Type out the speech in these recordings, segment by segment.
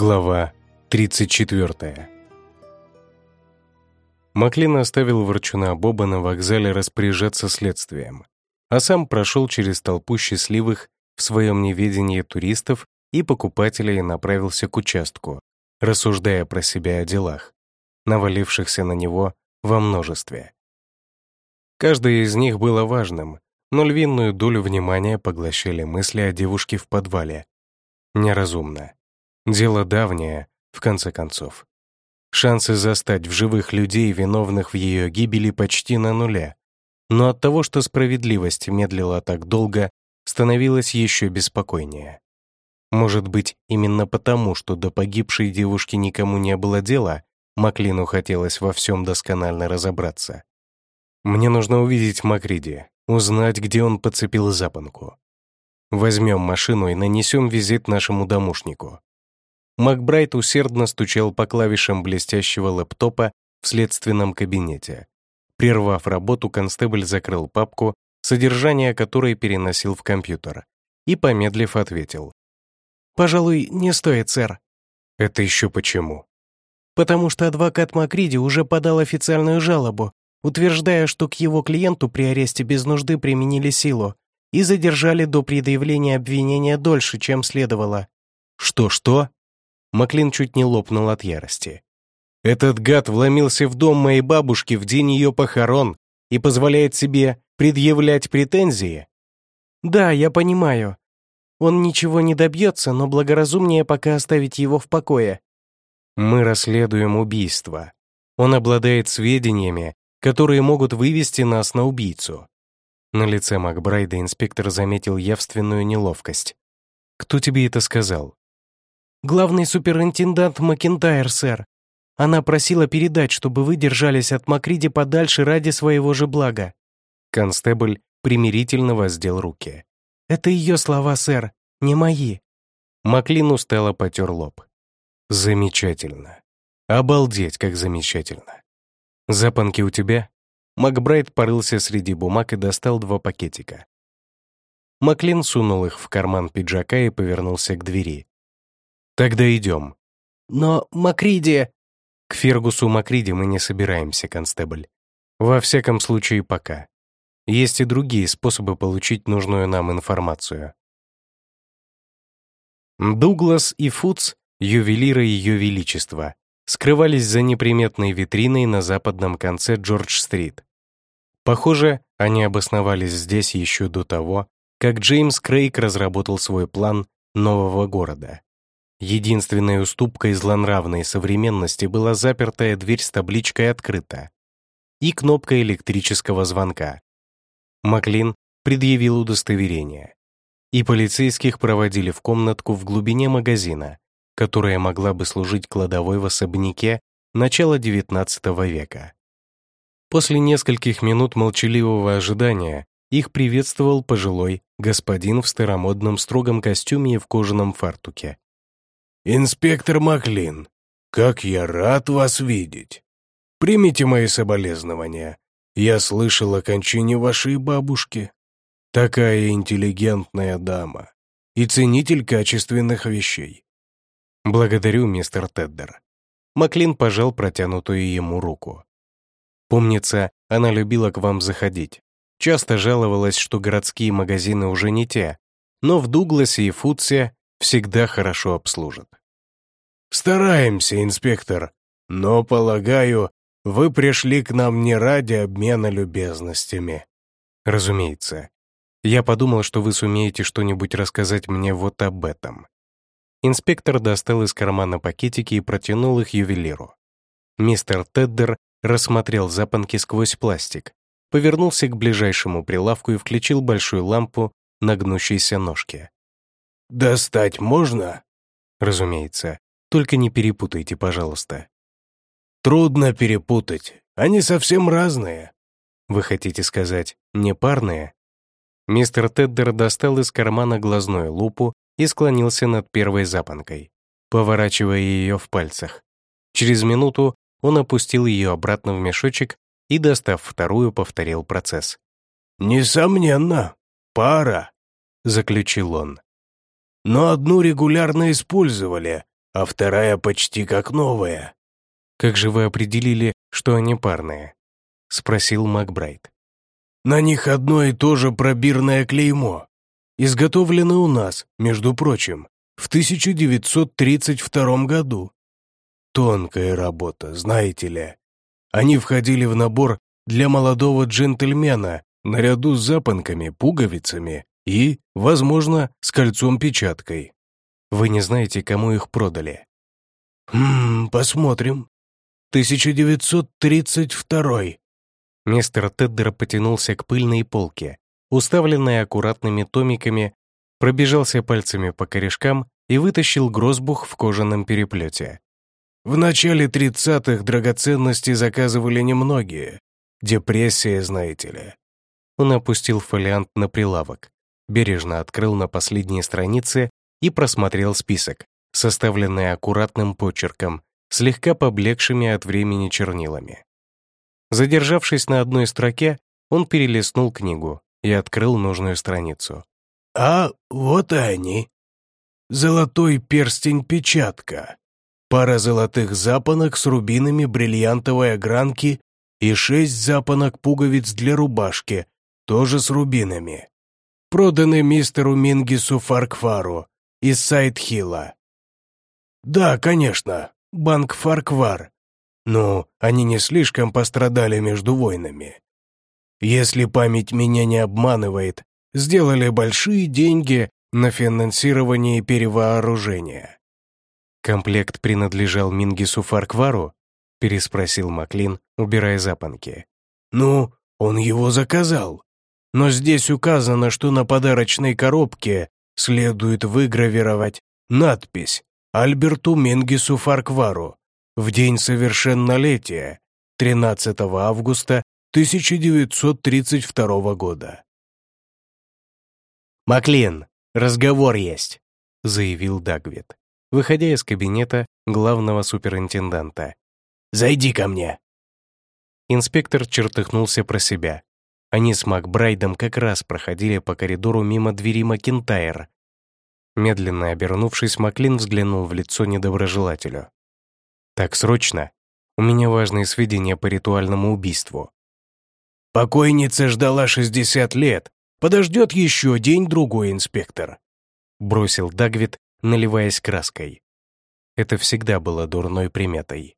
Глава 34 Маклин оставил ворчуна Боба на вокзале распоряжаться следствием, а сам прошел через толпу счастливых в своем неведении туристов и покупателей и направился к участку, рассуждая про себя о делах, навалившихся на него во множестве. Каждое из них было важным, но львиную долю внимания поглощали мысли о девушке в подвале. Неразумно. Дело давнее, в конце концов. Шансы застать в живых людей, виновных в ее гибели, почти на нуле. Но от того, что справедливость медлила так долго, становилось еще беспокойнее. Может быть, именно потому, что до погибшей девушки никому не было дела, Маклину хотелось во всем досконально разобраться. «Мне нужно увидеть Макриди, узнать, где он подцепил запонку. Возьмем машину и нанесем визит нашему домушнику. Макбрайт усердно стучал по клавишам блестящего лэптопа в следственном кабинете. Прервав работу, констебль закрыл папку, содержание которой переносил в компьютер, и, помедлив, ответил. «Пожалуй, не стоит, сэр». «Это еще почему?» «Потому что адвокат Макриди уже подал официальную жалобу, утверждая, что к его клиенту при аресте без нужды применили силу и задержали до предъявления обвинения дольше, чем следовало». «Что-что?» Маклин чуть не лопнул от ярости. «Этот гад вломился в дом моей бабушки в день ее похорон и позволяет себе предъявлять претензии?» «Да, я понимаю. Он ничего не добьется, но благоразумнее пока оставить его в покое». «Мы расследуем убийство. Он обладает сведениями, которые могут вывести нас на убийцу». На лице Макбрайда инспектор заметил явственную неловкость. «Кто тебе это сказал?» Главный суперинтендант Макентайр, сэр. Она просила передать, чтобы вы держались от Макриди подальше ради своего же блага». Констебль примирительно воздел руки. «Это ее слова, сэр, не мои». Маклин устало потер лоб. «Замечательно. Обалдеть, как замечательно. Запонки у тебя?» Макбрайт порылся среди бумаг и достал два пакетика. Маклин сунул их в карман пиджака и повернулся к двери. «Тогда идем». «Но Макриди...» «К Фергусу Макриди мы не собираемся, констебль. Во всяком случае, пока. Есть и другие способы получить нужную нам информацию». Дуглас и Фудс, ювелиры Ее Величества, скрывались за неприметной витриной на западном конце Джордж-стрит. Похоже, они обосновались здесь еще до того, как Джеймс Крейг разработал свой план нового города. Единственной уступкой злонравной современности была запертая дверь с табличкой «Открыто» и кнопка электрического звонка. Маклин предъявил удостоверение, и полицейских проводили в комнатку в глубине магазина, которая могла бы служить кладовой в особняке начала XIX века. После нескольких минут молчаливого ожидания их приветствовал пожилой господин в старомодном строгом костюме и в кожаном фартуке. «Инспектор Маклин, как я рад вас видеть! Примите мои соболезнования. Я слышал о кончине вашей бабушки. Такая интеллигентная дама и ценитель качественных вещей». «Благодарю, мистер Теддер». Маклин пожал протянутую ему руку. «Помнится, она любила к вам заходить. Часто жаловалась, что городские магазины уже не те, но в Дугласе и Фудсе всегда хорошо обслужат. «Стараемся, инспектор, но, полагаю, вы пришли к нам не ради обмена любезностями». «Разумеется. Я подумал, что вы сумеете что-нибудь рассказать мне вот об этом». Инспектор достал из кармана пакетики и протянул их ювелиру. Мистер Теддер рассмотрел запонки сквозь пластик, повернулся к ближайшему прилавку и включил большую лампу на гнущейся ножке. «Достать можно?» «Разумеется. Только не перепутайте, пожалуйста». «Трудно перепутать. Они совсем разные». «Вы хотите сказать, не парные?» Мистер Теддер достал из кармана глазную лупу и склонился над первой запонкой, поворачивая ее в пальцах. Через минуту он опустил ее обратно в мешочек и, достав вторую, повторил процесс. «Несомненно, пара», — заключил он но одну регулярно использовали, а вторая почти как новая». «Как же вы определили, что они парные?» — спросил Макбрайт. «На них одно и то же пробирное клеймо. Изготовлено у нас, между прочим, в 1932 году. Тонкая работа, знаете ли. Они входили в набор для молодого джентльмена наряду с запонками, пуговицами и, возможно, с кольцом-печаткой. Вы не знаете, кому их продали? «Хм, посмотрим. 1932 Мистер Теддер потянулся к пыльной полке, уставленной аккуратными томиками, пробежался пальцами по корешкам и вытащил грозбух в кожаном переплете. В начале 30-х драгоценности заказывали немногие. Депрессия, знаете ли. Он опустил фолиант на прилавок, бережно открыл на последней странице и просмотрел список, составленный аккуратным почерком, слегка поблекшими от времени чернилами. Задержавшись на одной строке, он перелистнул книгу и открыл нужную страницу. «А вот и они. Золотой перстень-печатка. Пара золотых запонок с рубинами бриллиантовой огранки и шесть запонок пуговиц для рубашки, тоже с рубинами. Проданы мистеру Мингису Фарквару из Сайдхилла. Да, конечно, банк Фарквар. Но они не слишком пострадали между войнами. Если память меня не обманывает, сделали большие деньги на финансирование перевооружения. «Комплект принадлежал Мингису Фарквару?» — переспросил Маклин, убирая запонки. «Ну, он его заказал. Но здесь указано, что на подарочной коробке следует выгравировать надпись «Альберту Мингису Фарквару» в день совершеннолетия, 13 августа 1932 года. «Маклин, разговор есть», — заявил Дагвит, выходя из кабинета главного суперинтенданта. «Зайди ко мне». Инспектор чертыхнулся про себя. Они с Макбрайдом как раз проходили по коридору мимо двери Макинтайр. Медленно обернувшись, Маклин взглянул в лицо недоброжелателю. «Так срочно. У меня важные сведения по ритуальному убийству. «Покойница ждала 60 лет. Подождет еще день-другой, инспектор», — бросил Дагвит, наливаясь краской. Это всегда было дурной приметой.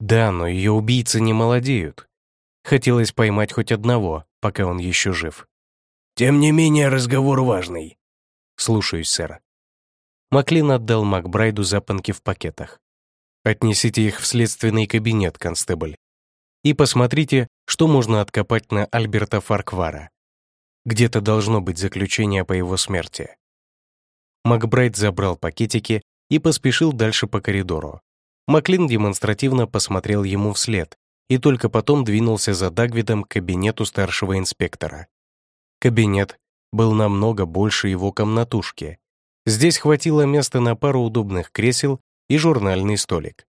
Да, но ее убийцы не молодеют. Хотелось поймать хоть одного, пока он еще жив. «Тем не менее, разговор важный». «Слушаюсь, сэр». Маклин отдал Макбрайду запонки в пакетах. «Отнесите их в следственный кабинет, констебль и посмотрите, что можно откопать на Альберта Фарквара. Где-то должно быть заключение по его смерти. Макбрайт забрал пакетики и поспешил дальше по коридору. Маклин демонстративно посмотрел ему вслед и только потом двинулся за Дагвидом к кабинету старшего инспектора. Кабинет был намного больше его комнатушки. Здесь хватило места на пару удобных кресел и журнальный столик.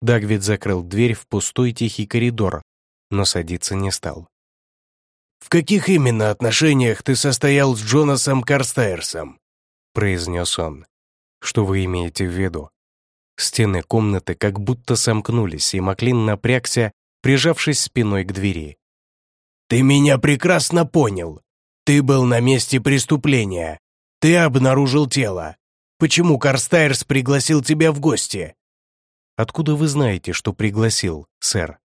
Дагвид закрыл дверь в пустой тихий коридор, но садиться не стал. «В каких именно отношениях ты состоял с Джонасом Карстайрсом?» произнес он. «Что вы имеете в виду?» Стены комнаты как будто сомкнулись, и Маклин напрягся, прижавшись спиной к двери. «Ты меня прекрасно понял. Ты был на месте преступления. Ты обнаружил тело. Почему Карстайрс пригласил тебя в гости? «Откуда вы знаете, что пригласил, сэр?»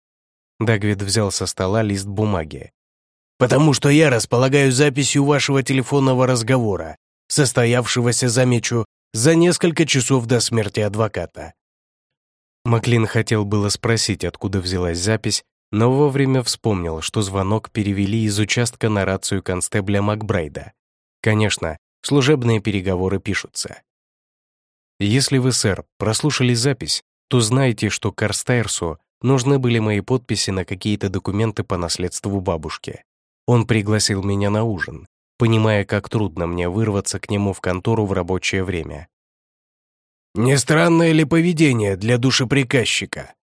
Дагвид взял со стола лист бумаги. «Потому что я располагаю записью вашего телефонного разговора, состоявшегося, замечу, за несколько часов до смерти адвоката». Маклин хотел было спросить, откуда взялась запись, но вовремя вспомнил, что звонок перевели из участка на рацию констебля Макбрайда. Конечно, служебные переговоры пишутся. Если вы, сэр, прослушали запись, то знайте, что Карстайрсу нужны были мои подписи на какие-то документы по наследству бабушки. Он пригласил меня на ужин, понимая, как трудно мне вырваться к нему в контору в рабочее время. Не странное ли поведение для душеприказчика?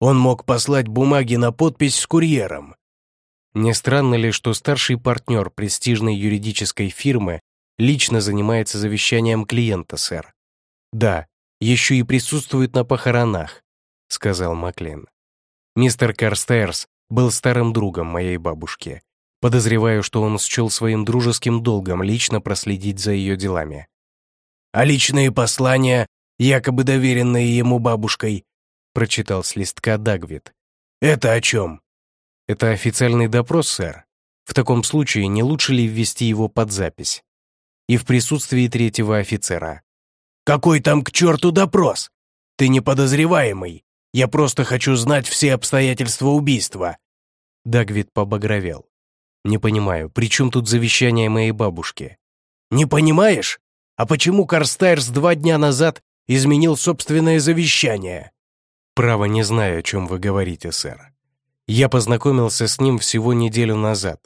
Он мог послать бумаги на подпись с курьером. Не странно ли, что старший партнер престижной юридической фирмы лично занимается завещанием клиента, сэр? Да, еще и присутствует на похоронах», — сказал Маклин. Мистер Карстерс был старым другом моей бабушки. Подозреваю, что он счел своим дружеским долгом лично проследить за ее делами. «А личные послания, якобы доверенные ему бабушкой», — прочитал с листка Дагвит. «Это о чем?» «Это официальный допрос, сэр. В таком случае не лучше ли ввести его под запись? И в присутствии третьего офицера». «Какой там к черту допрос? Ты не подозреваемый. Я просто хочу знать все обстоятельства убийства». Дагвид побагровел. «Не понимаю, при чем тут завещание моей бабушки?» «Не понимаешь? А почему Карстайрс два дня назад изменил собственное завещание?» «Право не знаю, о чем вы говорите, сэр. Я познакомился с ним всего неделю назад.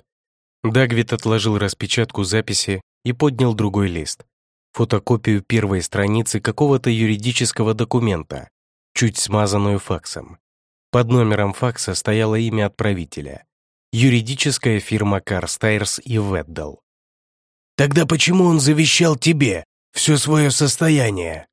Дагвит отложил распечатку записи и поднял другой лист. Фотокопию первой страницы какого-то юридического документа, чуть смазанную факсом. Под номером факса стояло имя отправителя. Юридическая фирма Карстайрс и Веддал. «Тогда почему он завещал тебе все свое состояние?»